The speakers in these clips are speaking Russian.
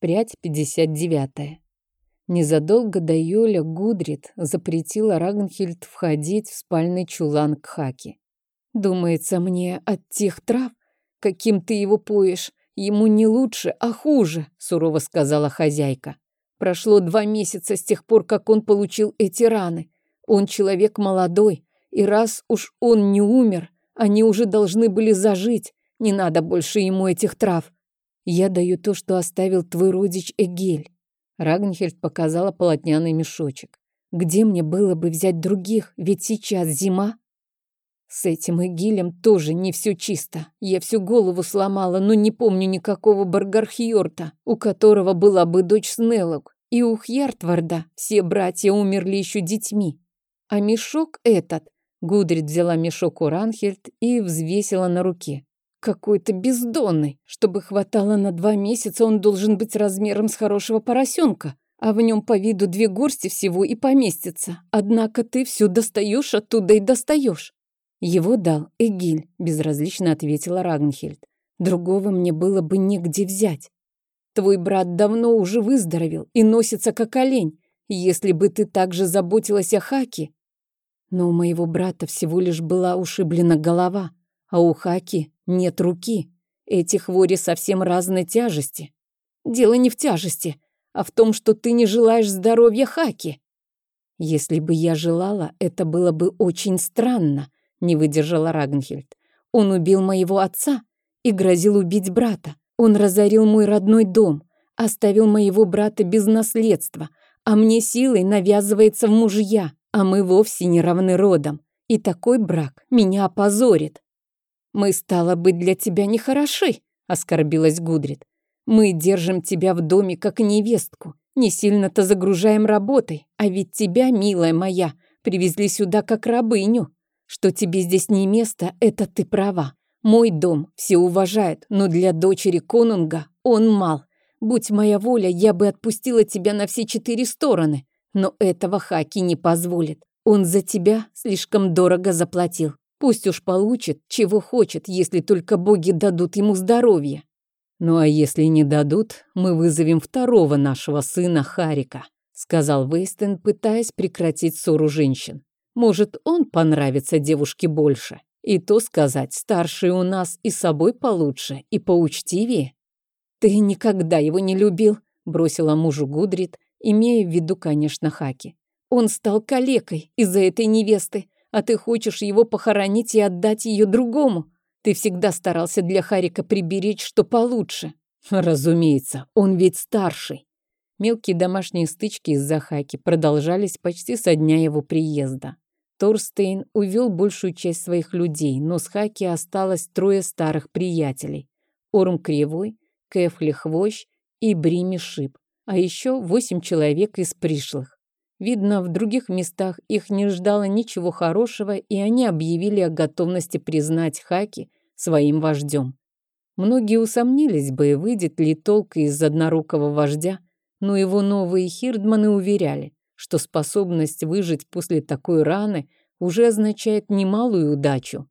Прядь 59. Незадолго до Йоля Гудрит запретила Рагнхильд входить в спальный чулан к Хаке. «Думается мне, от тех трав, каким ты его поешь, ему не лучше, а хуже», — сурово сказала хозяйка. «Прошло два месяца с тех пор, как он получил эти раны. Он человек молодой, и раз уж он не умер, они уже должны были зажить. Не надо больше ему этих трав. Я даю то, что оставил твой родич Эгель. Рагнхельд показала полотняный мешочек. Где мне было бы взять других, ведь сейчас зима? С этим Эгилем тоже не все чисто. Я всю голову сломала, но не помню никакого Баргархьорта, у которого была бы дочь Снеллок. И у Хьяртварда все братья умерли еще детьми. А мешок этот... Гудрид взяла мешок у Ранхельд и взвесила на руке. Какой-то бездонный. Чтобы хватало на два месяца, он должен быть размером с хорошего поросенка. А в нем по виду две горсти всего и поместится. Однако ты все достаешь оттуда и достаешь. Его дал Эгиль, безразлично ответила Рагнхельд. Другого мне было бы негде взять. Твой брат давно уже выздоровел и носится как олень. Если бы ты также заботилась о Хаке... Но у моего брата всего лишь была ушиблена голова, а у Хаки нет руки. Эти хвори совсем разной тяжести. Дело не в тяжести, а в том, что ты не желаешь здоровья Хаки. Если бы я желала, это было бы очень странно, не выдержала Рагнхельд. Он убил моего отца и грозил убить брата. Он разорил мой родной дом, оставил моего брата без наследства, а мне силой навязывается в мужья, а мы вовсе не равны родом. И такой брак меня опозорит. «Мы, стало быть, для тебя нехороши», — оскорбилась Гудрит. «Мы держим тебя в доме как невестку, не сильно-то загружаем работой, а ведь тебя, милая моя, привезли сюда как рабыню. Что тебе здесь не место, это ты права. Мой дом все уважают, но для дочери конунга он мал. Будь моя воля, я бы отпустила тебя на все четыре стороны, но этого Хаки не позволит. Он за тебя слишком дорого заплатил. Пусть уж получит, чего хочет, если только боги дадут ему здоровье. Ну а если не дадут, мы вызовем второго нашего сына Харика, сказал Вейстен, пытаясь прекратить ссору женщин. Может, он понравится девушке больше. И то сказать, старший у нас и собой получше, и поучтивее. Ты никогда его не любил, бросила мужу Гудрит, имея в виду, конечно, Хаки. Он стал калекой из-за этой невесты, а ты хочешь его похоронить и отдать ее другому. Ты всегда старался для Харика приберечь что получше. Разумеется, он ведь старший. Мелкие домашние стычки из-за Хаки продолжались почти со дня его приезда. Торстейн увел большую часть своих людей, но с Хаки осталось трое старых приятелей. Орм Кривой, Кэфли Хвощ и Брими Шип, а еще восемь человек из пришлых. Видно, в других местах их не ждало ничего хорошего, и они объявили о готовности признать Хаки своим вождем. Многие усомнились бы, выйдет ли толк из однорукого вождя, но его новые хирдманы уверяли, что способность выжить после такой раны уже означает немалую удачу.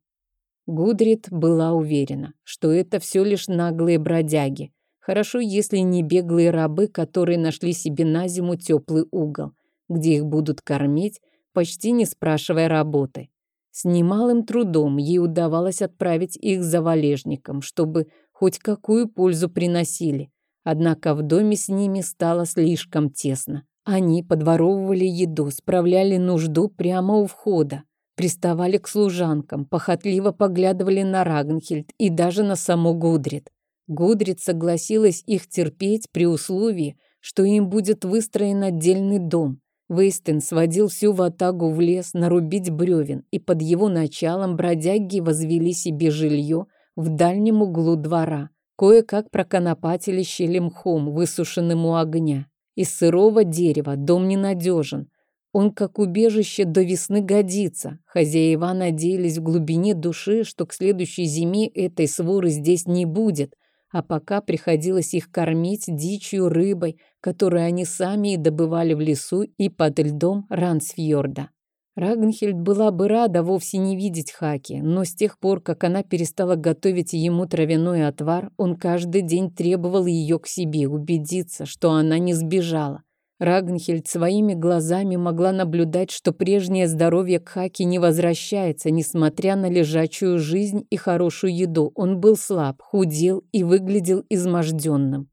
Гудрит была уверена, что это все лишь наглые бродяги. Хорошо, если не беглые рабы, которые нашли себе на зиму теплый угол где их будут кормить, почти не спрашивая работы. С немалым трудом ей удавалось отправить их за валежником, чтобы хоть какую пользу приносили. Однако в доме с ними стало слишком тесно. Они подворовывали еду, справляли нужду прямо у входа, приставали к служанкам, похотливо поглядывали на Рагнхельд и даже на саму Гудрит. Гудрит согласилась их терпеть при условии, что им будет выстроен отдельный дом, Вейстен сводил всю ватагу в лес нарубить бревен, и под его началом бродяги возвели себе жилье в дальнем углу двора. Кое-как проконопатили щели мхом, высушенным у огня. Из сырого дерева дом ненадежен. Он как убежище до весны годится. Хозяева надеялись в глубине души, что к следующей зиме этой своры здесь не будет – а пока приходилось их кормить дичью рыбой, которую они сами и добывали в лесу и под льдом Рансфьорда. Рагнхельд была бы рада вовсе не видеть Хаки, но с тех пор, как она перестала готовить ему травяной отвар, он каждый день требовал ее к себе, убедиться, что она не сбежала. Рагнхельд своими глазами могла наблюдать, что прежнее здоровье Кхаки не возвращается, несмотря на лежачую жизнь и хорошую еду. Он был слаб, худел и выглядел изможденным.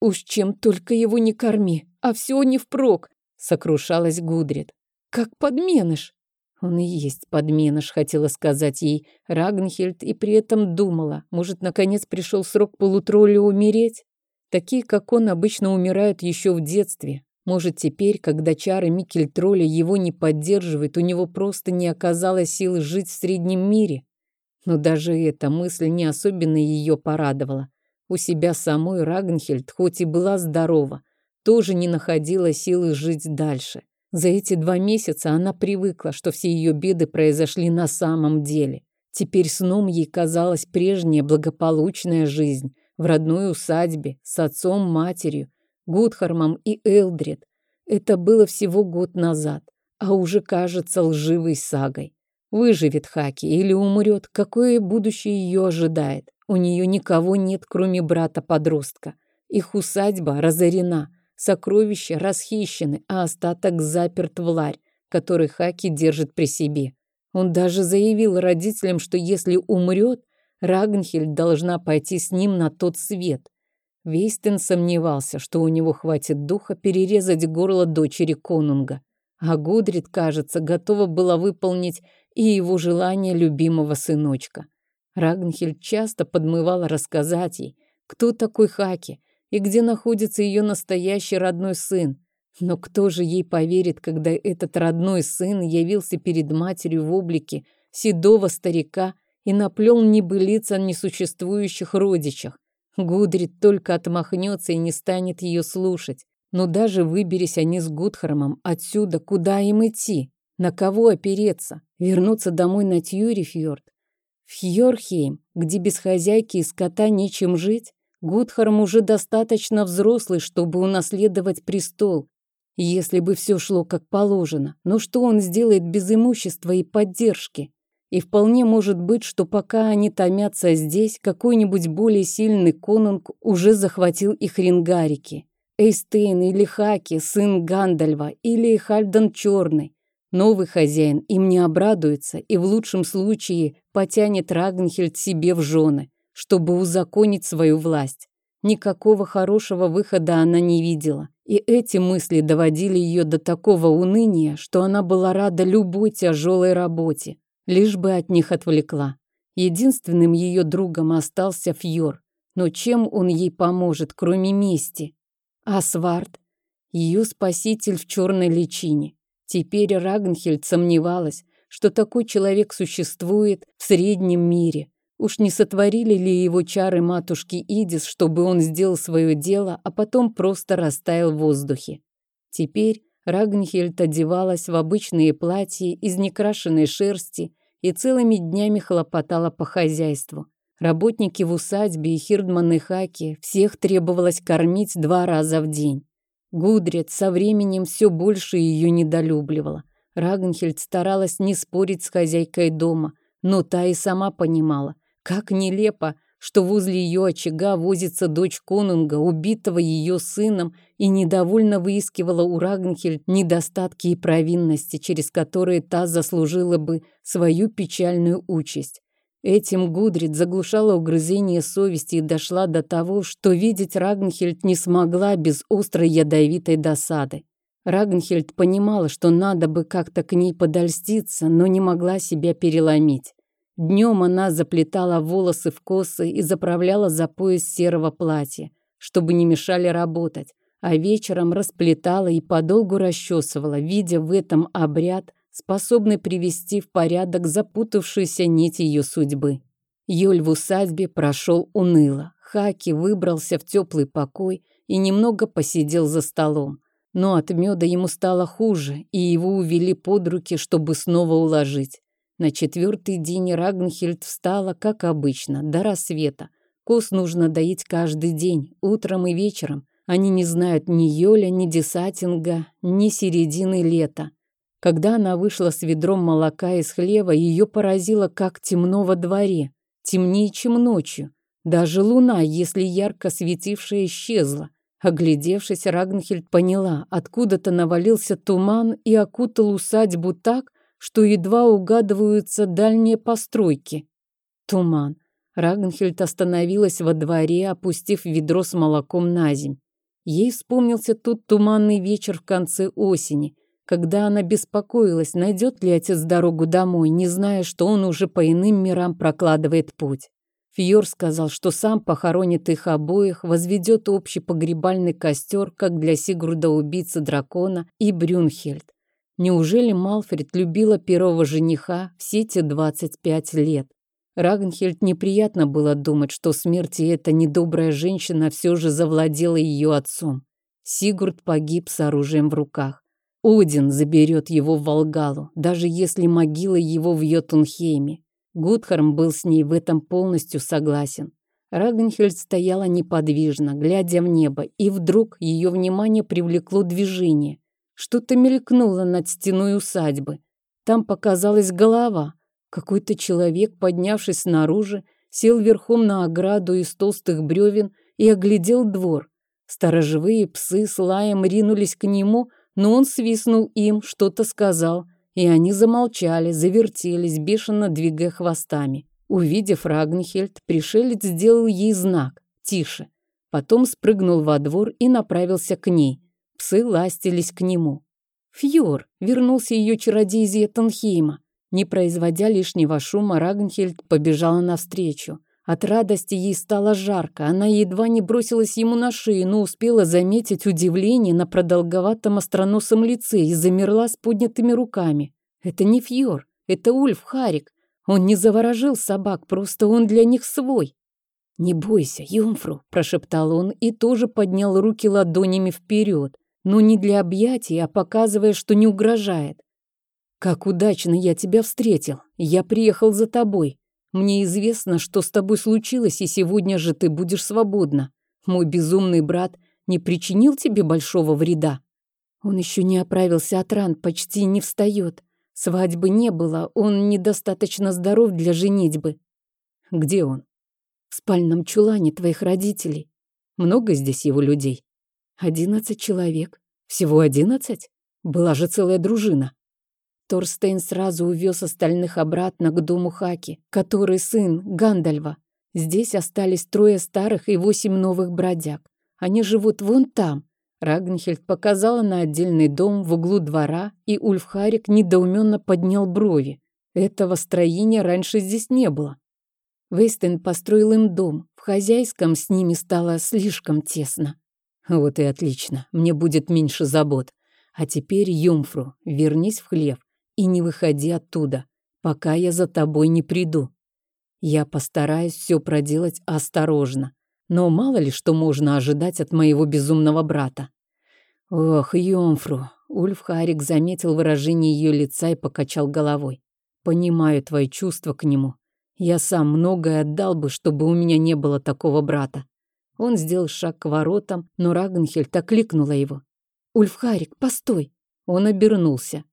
«Уж чем только его не корми, а все не впрок!» — сокрушалась Гудрит. Как подменыш. Он и есть подменыш, хотела сказать ей Рагнхельд, и при этом думала, может, наконец пришел срок полутролля умереть? Такие, как он, обычно умирают еще в детстве. Может, теперь, когда чары Микель-тролля его не поддерживают, у него просто не оказалось силы жить в среднем мире? Но даже эта мысль не особенно ее порадовала. У себя самой Рагнхельд, хоть и была здорова, тоже не находила силы жить дальше. За эти два месяца она привыкла, что все ее беды произошли на самом деле. Теперь сном ей казалась прежняя благополучная жизнь в родной усадьбе с отцом, матерью, Гудхармом и Элдрид. Это было всего год назад, а уже кажется лживой сагой. Выживет Хаки или умрет, какое будущее ее ожидает. У нее никого нет, кроме брата-подростка. Их усадьба разорена, Сокровища расхищены, а остаток заперт в ларь, который Хаки держит при себе. Он даже заявил родителям, что если умрет, Рагнхельд должна пойти с ним на тот свет. Вейстен сомневался, что у него хватит духа перерезать горло дочери Конунга. А Гудрид, кажется, готова была выполнить и его желание любимого сыночка. Рагнхельд часто подмывала рассказать ей, кто такой Хаки, и где находится ее настоящий родной сын. Но кто же ей поверит, когда этот родной сын явился перед матерью в облике седого старика и наплел небылиц о несуществующих родичах? Гудрид только отмахнется и не станет ее слушать. Но даже выберись они с Гудхармом отсюда, куда им идти? На кого опереться? Вернуться домой на Тьюрифьорд? В Хьорхейм, где без хозяйки и скота нечем жить? Гудхарм уже достаточно взрослый, чтобы унаследовать престол, если бы все шло как положено. Но что он сделает без имущества и поддержки? И вполне может быть, что пока они томятся здесь, какой-нибудь более сильный конунг уже захватил их рингарики. Эйстейн или Хаки, сын Гандальва, или Хальдан Черный. Новый хозяин им не обрадуется и в лучшем случае потянет Рагнхельд себе в жены чтобы узаконить свою власть. Никакого хорошего выхода она не видела. И эти мысли доводили ее до такого уныния, что она была рада любой тяжелой работе, лишь бы от них отвлекла. Единственным ее другом остался Фьор. Но чем он ей поможет, кроме мести? А Свард? Ее спаситель в черной личине. Теперь Рагнхельд сомневалась, что такой человек существует в среднем мире. Уж не сотворили ли его чары матушки Идис, чтобы он сделал свое дело, а потом просто растаял в воздухе? Теперь Рагнхельд одевалась в обычные платья из некрашенной шерсти и целыми днями хлопотала по хозяйству. Работники в усадьбе и Хирдман Хаки всех требовалось кормить два раза в день. Гудрит со временем все больше ее недолюбливала. Рагнхельд старалась не спорить с хозяйкой дома, но та и сама понимала, как нелепо, что возле ее очага возится дочь конунга, убитого ее сыном, и недовольно выискивала у Рагнхельд недостатки и провинности, через которые та заслужила бы свою печальную участь. Этим Гудрид заглушала угрызение совести и дошла до того, что видеть Рагнхельд не смогла без острой ядовитой досады. Рагнхельд понимала, что надо бы как-то к ней подольститься, но не могла себя переломить. Днем она заплетала волосы в косы и заправляла за пояс серого платья, чтобы не мешали работать, а вечером расплетала и подолгу расчесывала, видя в этом обряд, способный привести в порядок запутавшуюся нить ее судьбы. Юль в усадьбе прошел уныло. Хаки выбрался в теплый покой и немного посидел за столом. Но от меда ему стало хуже, и его увели под руки, чтобы снова уложить. На четвертый день Рагнхельд встала, как обычно, до рассвета. Коз нужно доить каждый день, утром и вечером. Они не знают ни Йоля, ни Десатинга, ни середины лета. Когда она вышла с ведром молока из хлева, ее поразило, как темно во дворе. Темнее, чем ночью. Даже луна, если ярко светившая, исчезла. Оглядевшись, Рагнхельд поняла, откуда-то навалился туман и окутал усадьбу так, что едва угадываются дальние постройки. Туман. Рагнхельд остановилась во дворе, опустив ведро с молоком на земь. Ей вспомнился тут туманный вечер в конце осени, когда она беспокоилась, найдет ли отец дорогу домой, не зная, что он уже по иным мирам прокладывает путь. Фьор сказал, что сам похоронит их обоих, возведет общий погребальный костер, как для Сигурда убийцы дракона и Брюнхельд. Неужели Малфред любила первого жениха все те 25 лет? Рагнхельд неприятно было думать, что смерть эта недобрая женщина все же завладела ее отцом. Сигурд погиб с оружием в руках. Один заберет его в Волгалу, даже если могила его в Йотунхейме. Гудхарм был с ней в этом полностью согласен. Рагнхельд стояла неподвижно, глядя в небо, и вдруг ее внимание привлекло движение. Что-то мелькнуло над стеной усадьбы. Там показалась голова — какой-то человек, поднявшись снаружи, сел верхом на ограду из толстых бревен и оглядел двор. Сторожевые псы с лаем ринулись к нему, но он свистнул им, что-то сказал, и они замолчали, завертелись, бешено двигая хвостами. Увидев Рагнхельд, пришелец сделал ей знак «Тише». Потом спрыгнул во двор и направился к ней. Псы ластились к нему. Фьор вернулся ее чародей из Етенхейма. Не производя лишнего шума, Рагнхельд побежала навстречу. От радости ей стало жарко. Она едва не бросилась ему на шею, но успела заметить удивление на продолговатом остроносом лице и замерла с поднятыми руками. Это не Фьор, это Ульф Харик. Он не заворожил собак, просто он для них свой. «Не бойся, Юмфру», – прошептал он и тоже поднял руки ладонями вперед, но не для объятий, а показывая, что не угрожает. «Как удачно я тебя встретил. Я приехал за тобой. Мне известно, что с тобой случилось, и сегодня же ты будешь свободна. Мой безумный брат не причинил тебе большого вреда?» Он еще не оправился от ран, почти не встает. Свадьбы не было, он недостаточно здоров для женитьбы. Где он? В спальном чулане твоих родителей. Много здесь его людей? Одиннадцать человек. Всего одиннадцать? Была же целая дружина. Торстейн сразу увез остальных обратно к дому Хаки, который сын Гандальва. Здесь остались трое старых и восемь новых бродяг. Они живут вон там. Рагнхельд показала на отдельный дом в углу двора, и Ульфхарик недоуменно поднял брови. Этого строения раньше здесь не было. Вейстен построил им дом. В хозяйском с ними стало слишком тесно. Вот и отлично, мне будет меньше забот. А теперь, Юмфру, вернись в хлев и не выходи оттуда, пока я за тобой не приду. Я постараюсь все проделать осторожно, но мало ли что можно ожидать от моего безумного брата. Ох, Йомфру, Ульф Харик заметил выражение ее лица и покачал головой. Понимаю твои чувства к нему. Я сам многое отдал бы, чтобы у меня не было такого брата. Он сделал шаг к воротам, но Рагнхельд окликнула его. «Ульфхарик, постой!» Он обернулся.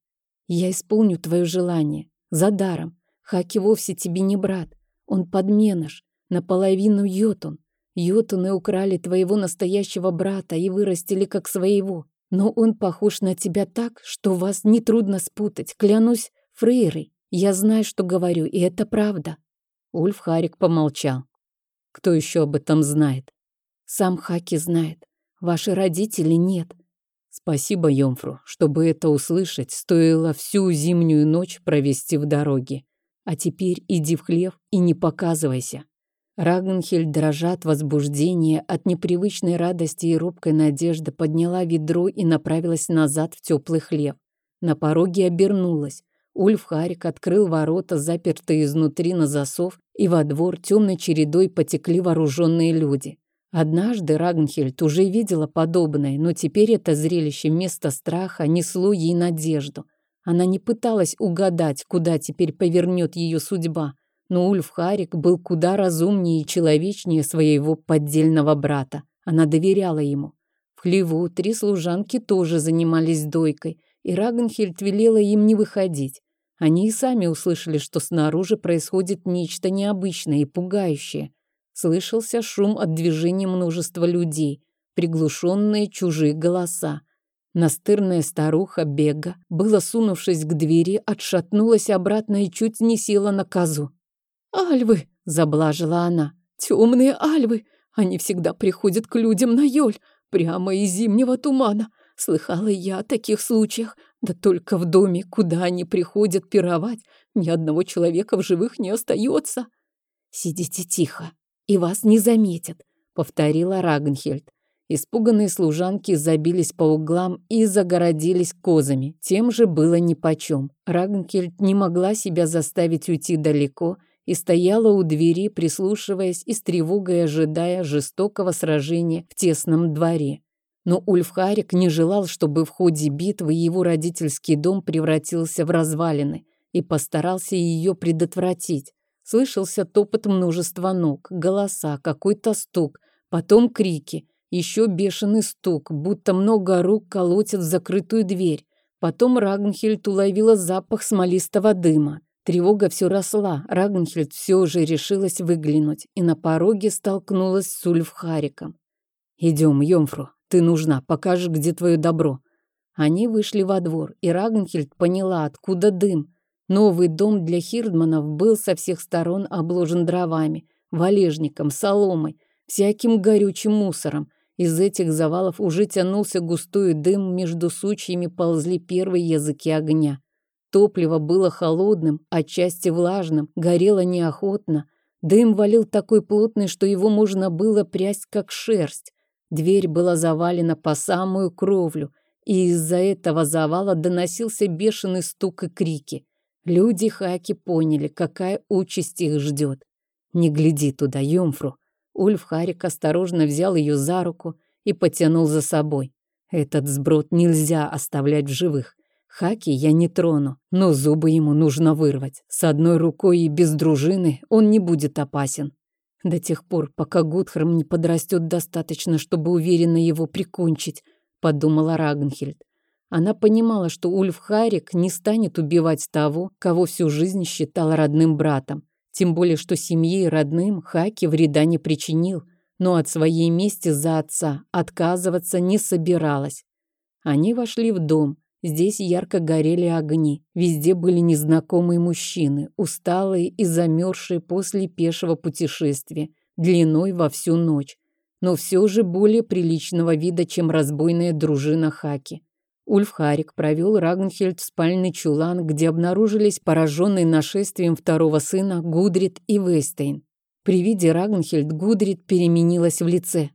Я исполню твое желание. За даром. Хаки вовсе тебе не брат. Он подменыш. Наполовину йотун. Йотуны украли твоего настоящего брата и вырастили как своего. Но он похож на тебя так, что вас нетрудно спутать. Клянусь Фрейрой. Я знаю, что говорю, и это правда. Ульф Харик помолчал. Кто еще об этом знает? Сам Хаки знает. Ваши родители нет. Спасибо, Йомфру. Чтобы это услышать, стоило всю зимнюю ночь провести в дороге. А теперь иди в хлев и не показывайся. Рагнхельд, дрожа от возбуждения, от непривычной радости и робкой надежды, подняла ведро и направилась назад в теплый хлев. На пороге обернулась. Ульф Харик открыл ворота, запертые изнутри на засов, и во двор темной чередой потекли вооруженные люди. Однажды Рагнхельд уже видела подобное, но теперь это зрелище вместо страха несло ей надежду. Она не пыталась угадать, куда теперь повернет ее судьба, но Ульф Харик был куда разумнее и человечнее своего поддельного брата. Она доверяла ему. В хлеву три служанки тоже занимались дойкой, и Рагенхельд велела им не выходить. Они и сами услышали, что снаружи происходит нечто необычное и пугающее. Слышался шум от движения множества людей, приглушенные чужие голоса. Настырная старуха Бега, было сунувшись к двери, отшатнулась обратно и чуть не села на козу. «Альвы!» — заблажила она. «Темные альвы! Они всегда приходят к людям на Йоль, прямо из зимнего тумана. Слыхала я о таких случаях. Да только в доме, куда они приходят пировать, ни одного человека в живых не остается. Сидите тихо, и вас не заметят, повторила Рагнхельд. Испуганные служанки забились по углам и загородились козами. Тем же было нипочем. Рагнхельд не могла себя заставить уйти далеко и стояла у двери, прислушиваясь и с тревогой ожидая жестокого сражения в тесном дворе. Но Ульфхарик не желал, чтобы в ходе битвы его родительский дом превратился в развалины, и постарался ее предотвратить. Слышался топот множества ног, голоса, какой-то стук, потом крики, еще бешеный стук, будто много рук колотят в закрытую дверь. Потом Рагнхельд уловила запах смолистого дыма. Тревога все росла, Рагнхельд все же решилась выглянуть и на пороге столкнулась с Ульфхариком. «Идем, Йомфру, ты нужна, покажешь, где твое добро». Они вышли во двор, и Рагнхельд поняла, откуда дым. Новый дом для Хирдманов был со всех сторон обложен дровами, валежником, соломой, всяким горючим мусором. Из этих завалов уже тянулся густой дым, между сучьями ползли первые языки огня. Топливо было холодным, отчасти влажным, горело неохотно. Дым валил такой плотный, что его можно было прясть как шерсть. Дверь была завалена по самую кровлю, и из-за этого завала доносился бешеный стук и крики. Люди Хаки поняли, какая участь их ждет. «Не гляди туда, Юмфру!» Ульф Харик осторожно взял ее за руку и потянул за собой. «Этот сброд нельзя оставлять в живых. Хаки я не трону, но зубы ему нужно вырвать. С одной рукой и без дружины он не будет опасен. До тех пор, пока Гудхарм не подрастет достаточно, чтобы уверенно его прикончить, подумала Рагнхельд. Она понимала, что Ульф Харик не станет убивать того, кого всю жизнь считал родным братом. Тем более, что семье и родным Хаки вреда не причинил, но от своей мести за отца отказываться не собиралась. Они вошли в дом. Здесь ярко горели огни. Везде были незнакомые мужчины, усталые и замерзшие после пешего путешествия, длиной во всю ночь. Но все же более приличного вида, чем разбойная дружина Хаки. Ульф Харик провел Рагнхельд в спальный чулан, где обнаружились пораженные нашествием второго сына Гудрид и Вейстейн. При виде Рагнхельд Гудрид переменилась в лице.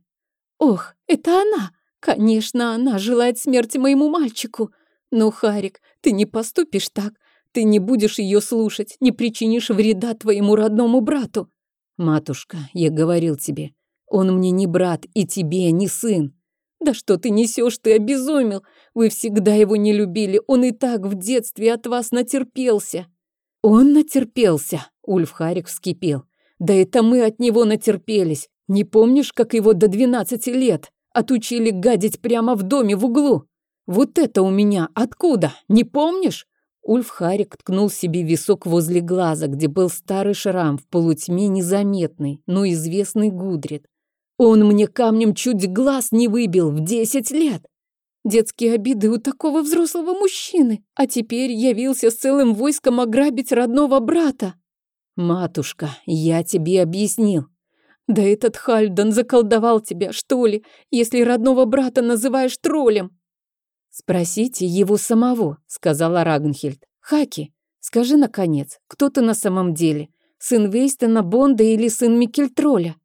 «Ох, это она! Конечно, она желает смерти моему мальчику!» Но, Харик, ты не поступишь так. Ты не будешь ее слушать, не причинишь вреда твоему родному брату. Матушка, я говорил тебе, он мне не брат и тебе не сын. Да что ты несешь, ты обезумел. Вы всегда его не любили, он и так в детстве от вас натерпелся. Он натерпелся, Ульф Харик вскипел. Да это мы от него натерпелись. Не помнишь, как его до двенадцати лет отучили гадить прямо в доме в углу? Вот это у меня откуда? Не помнишь? Ульф Харик ткнул себе висок возле глаза, где был старый шрам в полутьме незаметный, но известный Гудрит. Он мне камнем чуть глаз не выбил в десять лет. Детские обиды у такого взрослого мужчины, а теперь явился с целым войском ограбить родного брата. Матушка, я тебе объяснил. Да этот Хальден заколдовал тебя, что ли, если родного брата называешь троллем. «Спросите его самого», — сказала Рагнхельд. «Хаки, скажи, наконец, кто ты на самом деле? Сын Вейстена Бонда или сын Микельтроля?»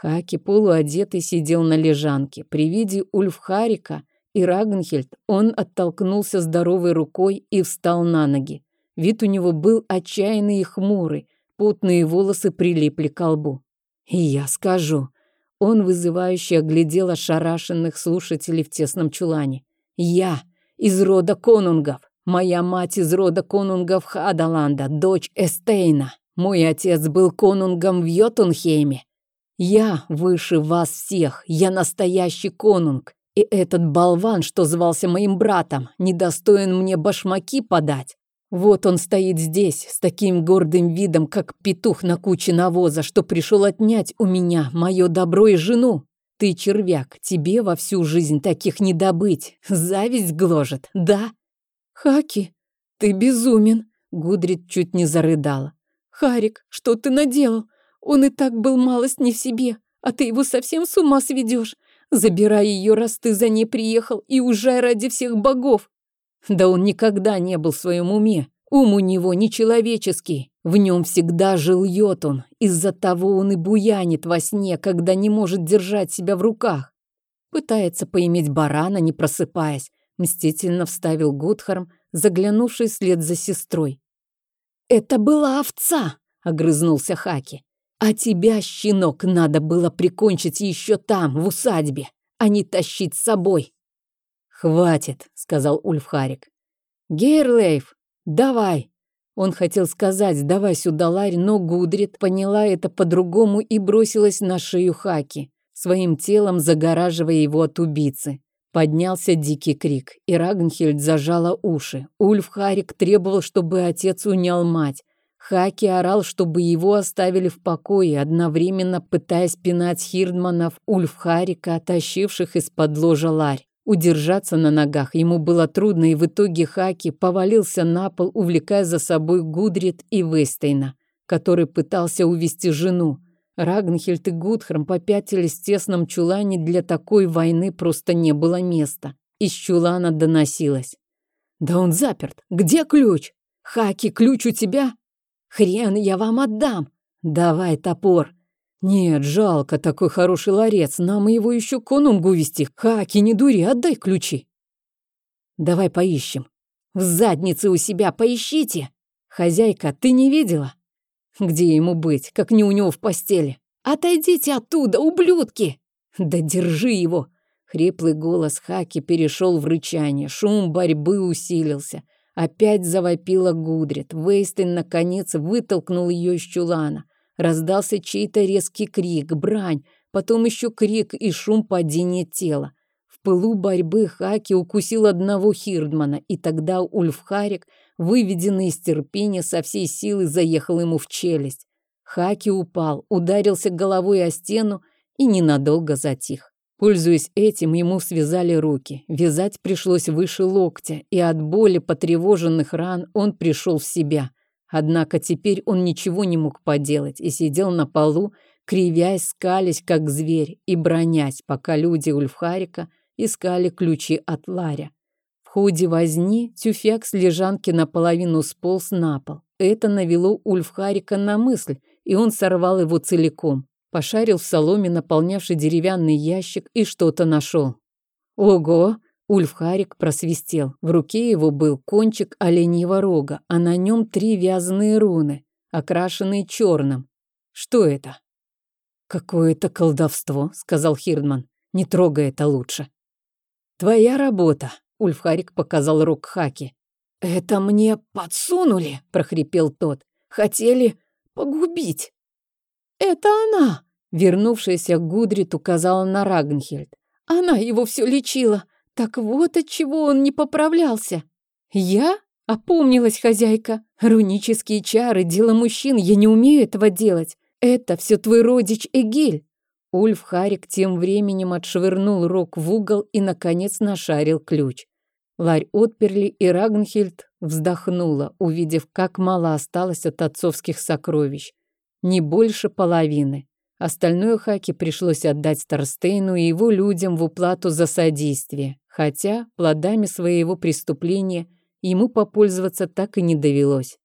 Хаки, полуодетый, сидел на лежанке. При виде Ульфхарика и Рагнхельд он оттолкнулся здоровой рукой и встал на ноги. Вид у него был отчаянный и хмурый, потные волосы прилипли к лбу. «И я скажу». Он вызывающе оглядел ошарашенных слушателей в тесном чулане. Я из рода конунгов. Моя мать из рода конунгов Хадаланда, дочь Эстейна. Мой отец был конунгом в Йотунхейме. Я выше вас всех, я настоящий конунг. И этот болван, что звался моим братом, недостоин мне башмаки подать. Вот он стоит здесь, с таким гордым видом, как петух на куче навоза, что пришел отнять у меня мое добро и жену. Ты червяк, тебе во всю жизнь таких не добыть. Зависть гложет, да? Хаки, ты безумен. Гудрит чуть не зарыдала. Харик, что ты наделал? Он и так был малость не в себе, а ты его совсем с ума сведешь. Забирай ее, раз ты за ней приехал, и уезжай ради всех богов. Да он никогда не был в своем уме. Ум у него нечеловеческий. В нем всегда жил йотун. Из-за того он и буянит во сне, когда не может держать себя в руках. Пытается поиметь барана, не просыпаясь. Мстительно вставил Гудхарм, заглянувший вслед за сестрой. «Это была овца!» — огрызнулся Хаки. «А тебя, щенок, надо было прикончить еще там, в усадьбе, а не тащить с собой!» «Хватит», — сказал Ульфхарик. «Гейрлейф, давай!» Он хотел сказать «давай сюда, Ларь», но Гудрит поняла это по-другому и бросилась на шею Хаки, своим телом загораживая его от убийцы. Поднялся дикий крик, и Рагнхельд зажала уши. Ульфхарик требовал, чтобы отец унял мать. Хаки орал, чтобы его оставили в покое, одновременно пытаясь пинать Хирдманов Ульфхарика, оттащивших из-под ложа Ларь. Удержаться на ногах ему было трудно, и в итоге Хаки повалился на пол, увлекая за собой Гудрит и Вестейна, который пытался увести жену. Рагнхельд и Гудхрам попятились в тесном чулане, для такой войны просто не было места. Из чулана доносилось. «Да он заперт! Где ключ? Хаки, ключ у тебя? Хрен я вам отдам! Давай топор!» «Нет, жалко, такой хороший ларец, нам его еще конунгу вести. Хаки, не дури, отдай ключи». «Давай поищем. В заднице у себя поищите. Хозяйка, ты не видела? Где ему быть, как не у него в постели? Отойдите оттуда, ублюдки!» «Да держи его!» Хриплый голос Хаки перешел в рычание, шум борьбы усилился. Опять завопила Гудрит. Вейстин, наконец, вытолкнул ее из чулана. Раздался чей-то резкий крик, брань, потом еще крик и шум падения тела. В пылу борьбы Хаки укусил одного Хирдмана, и тогда Ульфхарик, выведенный из терпения, со всей силы заехал ему в челюсть. Хаки упал, ударился головой о стену и ненадолго затих. Пользуясь этим, ему связали руки. Вязать пришлось выше локтя, и от боли потревоженных ран он пришел в себя. Однако теперь он ничего не мог поделать и сидел на полу, кривясь, скались, как зверь, и бронясь, пока люди Ульфхарика искали ключи от Ларя. В ходе возни тюфяк с лежанки наполовину сполз на пол. Это навело Ульфхарика на мысль, и он сорвал его целиком. Пошарил в соломе, наполнявший деревянный ящик, и что-то нашел. «Ого!» Ульфхарик просвистел. В руке его был кончик оленьего рога, а на нем три вязаные руны, окрашенные черным. Что это? Какое-то колдовство, сказал Хирдман. Не трогай это лучше. Твоя работа, Ульфхарик показал рог Хаки. Это мне подсунули, прохрипел тот. Хотели погубить. Это она, вернувшаяся Гудрит указала на Рагнхельд. Она его все лечила. Так вот от чего он не поправлялся. Я? Опомнилась хозяйка. Рунические чары — дело мужчин, я не умею этого делать. Это все твой родич Эгиль. Ульф Харик тем временем отшвырнул рог в угол и, наконец, нашарил ключ. Ларь отперли, и Рагнхильд вздохнула, увидев, как мало осталось от отцовских сокровищ. Не больше половины. Остальное Хаки пришлось отдать Старстейну и его людям в уплату за содействие хотя плодами своего преступления ему попользоваться так и не довелось.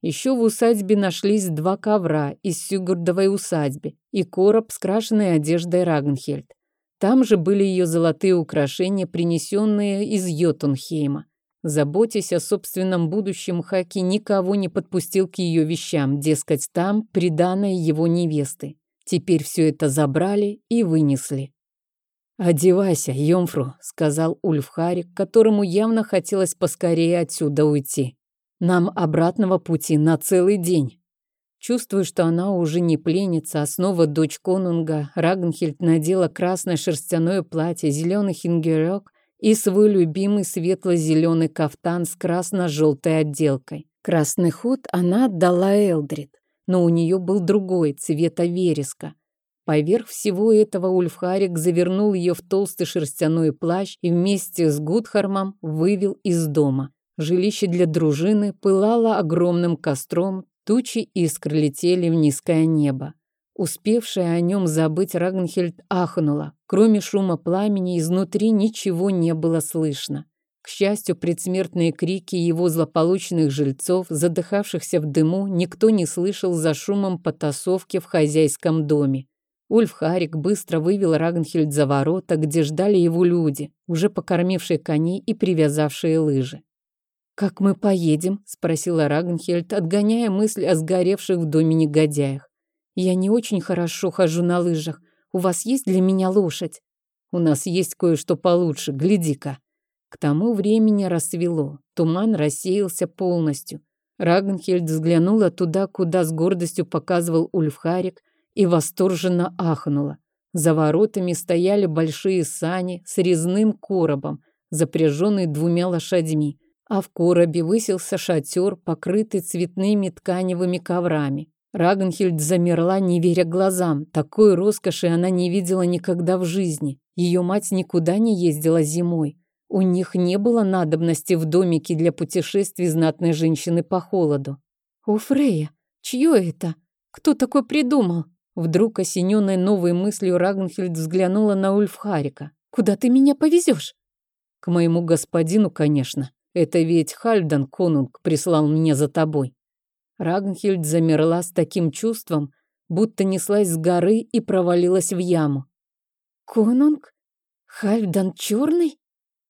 Еще в усадьбе нашлись два ковра из Сюгурдовой усадьбы и короб с крашенной одеждой Рагнхельд. Там же были ее золотые украшения, принесенные из Йотунхейма. Заботясь о собственном будущем, Хаки никого не подпустил к ее вещам, дескать, там приданное его невесты. Теперь все это забрали и вынесли. «Одевайся, Йомфру», — сказал Ульфхарик, которому явно хотелось поскорее отсюда уйти. «Нам обратного пути на целый день». Чувствуя, что она уже не пленница, а снова дочь конунга, Рагнхельд надела красное шерстяное платье, зеленый хингерек и свой любимый светло-зеленый кафтан с красно-желтой отделкой. Красный худ она отдала Элдрид, но у нее был другой, цвета вереска. Поверх всего этого Ульфхарик завернул ее в толстый шерстяной плащ и вместе с Гудхармом вывел из дома. Жилище для дружины пылало огромным костром, Тучи искр летели в низкое небо. Успевшая о нем забыть Рагнхельд ахнула. Кроме шума пламени изнутри ничего не было слышно. К счастью, предсмертные крики его злополучных жильцов, задыхавшихся в дыму, никто не слышал за шумом потасовки в хозяйском доме. Ульф Харик быстро вывел Рагнхельд за ворота, где ждали его люди, уже покормившие коней и привязавшие лыжи. «Как мы поедем?» — спросила Рагнхельд, отгоняя мысль о сгоревших в доме негодяях. «Я не очень хорошо хожу на лыжах. У вас есть для меня лошадь?» «У нас есть кое-что получше. Гляди-ка». К тому времени рассвело. Туман рассеялся полностью. Рагнхельд взглянула туда, куда с гордостью показывал Ульфхарик, и восторженно ахнула. За воротами стояли большие сани с резным коробом, запряженные двумя лошадьми а в коробе высился шатер, покрытый цветными тканевыми коврами. Рагнхильд замерла, не веря глазам. Такой роскоши она не видела никогда в жизни. Ее мать никуда не ездила зимой. У них не было надобности в домике для путешествий знатной женщины по холоду. «О, Фрея, чье это? Кто такой придумал?» Вдруг, осененная новой мыслью, Рагнхильд взглянула на Ульфхарика. «Куда ты меня повезешь?» «К моему господину, конечно», это ведь Хальдан Конунг прислал меня за тобой. Рагнхильд замерла с таким чувством, будто неслась с горы и провалилась в яму. Конунг? Хальдан Черный?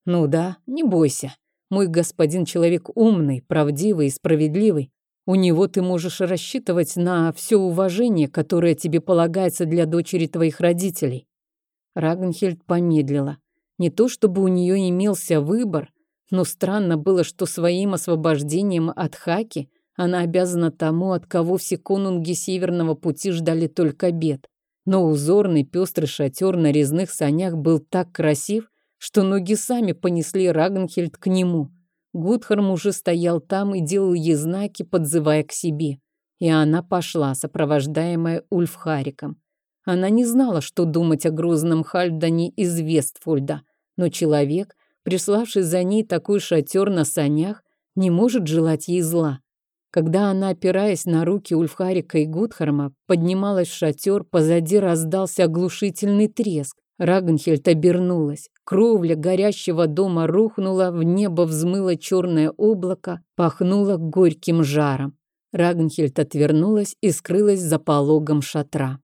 Ну да, не бойся. Мой господин человек умный, правдивый и справедливый. У него ты можешь рассчитывать на все уважение, которое тебе полагается для дочери твоих родителей. Рагнхельд помедлила. Не то чтобы у нее имелся выбор, но странно было, что своим освобождением от хаки она обязана тому, от кого все конунги Северного пути ждали только бед. Но узорный пестрый шатер на резных санях был так красив, что ноги сами понесли Рагнхельд к нему. Гудхарм уже стоял там и делал ей знаки, подзывая к себе. И она пошла, сопровождаемая Ульфхариком. Она не знала, что думать о грозном Хальдане из Вестфольда, но человек, приславший за ней такой шатер на санях, не может желать ей зла. Когда она, опираясь на руки Ульфхарика и Гудхарма, поднималась в шатер, позади раздался оглушительный треск. Рагнхельд обернулась. Кровля горящего дома рухнула, в небо взмыло черное облако, пахнуло горьким жаром. Рагнхельд отвернулась и скрылась за пологом шатра.